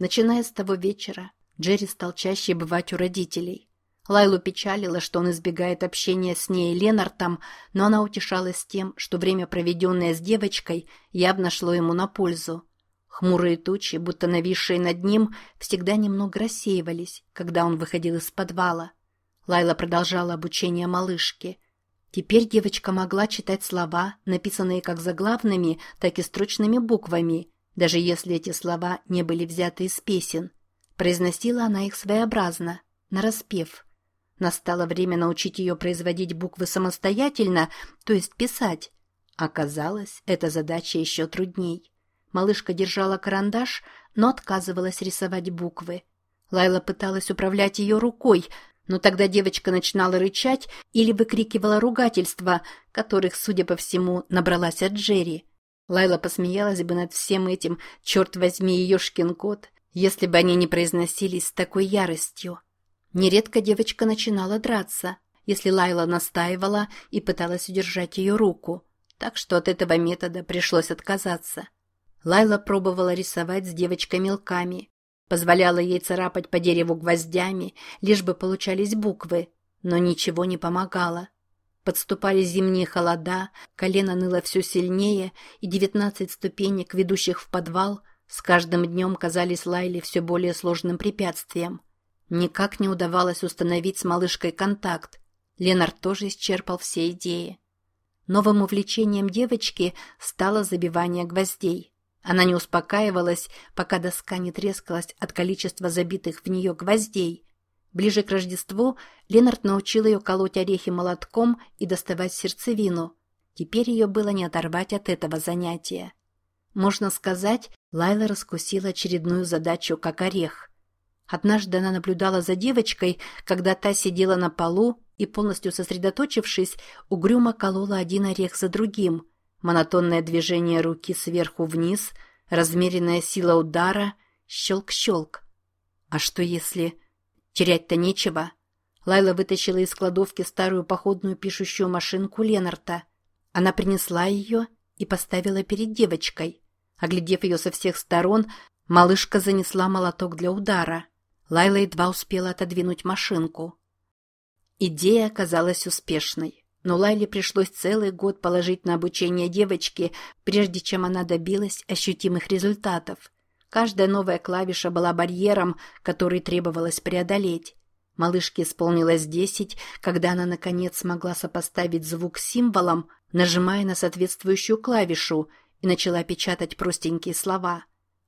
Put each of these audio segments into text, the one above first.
Начиная с того вечера, Джерри стал чаще бывать у родителей. Лайлу печалило, что он избегает общения с ней и Ленартом, но она утешалась тем, что время, проведенное с девочкой, явно шло ему на пользу. Хмурые тучи, будто нависшие над ним, всегда немного рассеивались, когда он выходил из подвала. Лайла продолжала обучение малышки. Теперь девочка могла читать слова, написанные как заглавными, так и строчными буквами, даже если эти слова не были взяты из песен. Произносила она их своеобразно, нараспев. Настало время научить ее производить буквы самостоятельно, то есть писать. Оказалось, эта задача еще трудней. Малышка держала карандаш, но отказывалась рисовать буквы. Лайла пыталась управлять ее рукой, но тогда девочка начинала рычать или выкрикивала ругательства, которых, судя по всему, набралась от Джерри. Лайла посмеялась бы над всем этим, черт возьми, ешкин кот, если бы они не произносились с такой яростью. Нередко девочка начинала драться, если Лайла настаивала и пыталась удержать ее руку, так что от этого метода пришлось отказаться. Лайла пробовала рисовать с девочкой мелками, позволяла ей царапать по дереву гвоздями, лишь бы получались буквы, но ничего не помогало. Подступали зимние холода, колено ныло все сильнее, и девятнадцать ступенек, ведущих в подвал, с каждым днем казались Лайле все более сложным препятствием. Никак не удавалось установить с малышкой контакт. Ленард тоже исчерпал все идеи. Новым увлечением девочки стало забивание гвоздей. Она не успокаивалась, пока доска не трескалась от количества забитых в нее гвоздей. Ближе к Рождеству Ленард научил ее колоть орехи молотком и доставать сердцевину. Теперь ее было не оторвать от этого занятия. Можно сказать, Лайла раскусила очередную задачу как орех. Однажды она наблюдала за девочкой, когда та сидела на полу и, полностью сосредоточившись, угрюмо колола один орех за другим. Монотонное движение руки сверху вниз, размеренная сила удара, щелк-щелк. А что если... Терять-то нечего. Лайла вытащила из кладовки старую походную пишущую машинку Ленарта. Она принесла ее и поставила перед девочкой. Оглядев ее со всех сторон, малышка занесла молоток для удара. Лайла едва успела отодвинуть машинку. Идея оказалась успешной, но Лайле пришлось целый год положить на обучение девочки, прежде чем она добилась ощутимых результатов. Каждая новая клавиша была барьером, который требовалось преодолеть. Малышке исполнилось десять, когда она, наконец, смогла сопоставить звук с символом, нажимая на соответствующую клавишу, и начала печатать простенькие слова.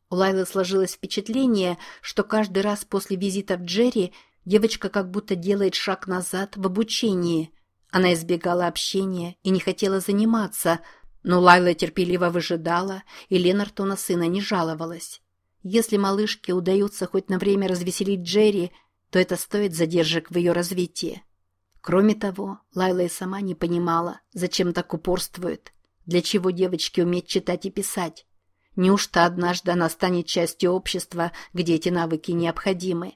У Лайлы сложилось впечатление, что каждый раз после визита в Джерри девочка как будто делает шаг назад в обучении. Она избегала общения и не хотела заниматься, но Лайла терпеливо выжидала, и Ленарту на сына не жаловалась. Если малышке удается хоть на время развеселить Джерри, то это стоит задержек в ее развитии. Кроме того, Лайла и сама не понимала, зачем так упорствует. Для чего девочке уметь читать и писать? Неужто однажды она станет частью общества, где эти навыки необходимы?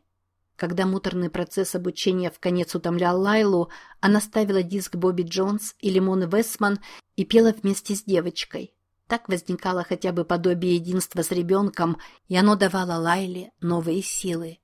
Когда муторный процесс обучения в конец утомлял Лайлу, она ставила диск Бобби Джонс и Лимон Весман и пела вместе с девочкой. Так возникало хотя бы подобие единства с ребенком, и оно давало Лайле новые силы.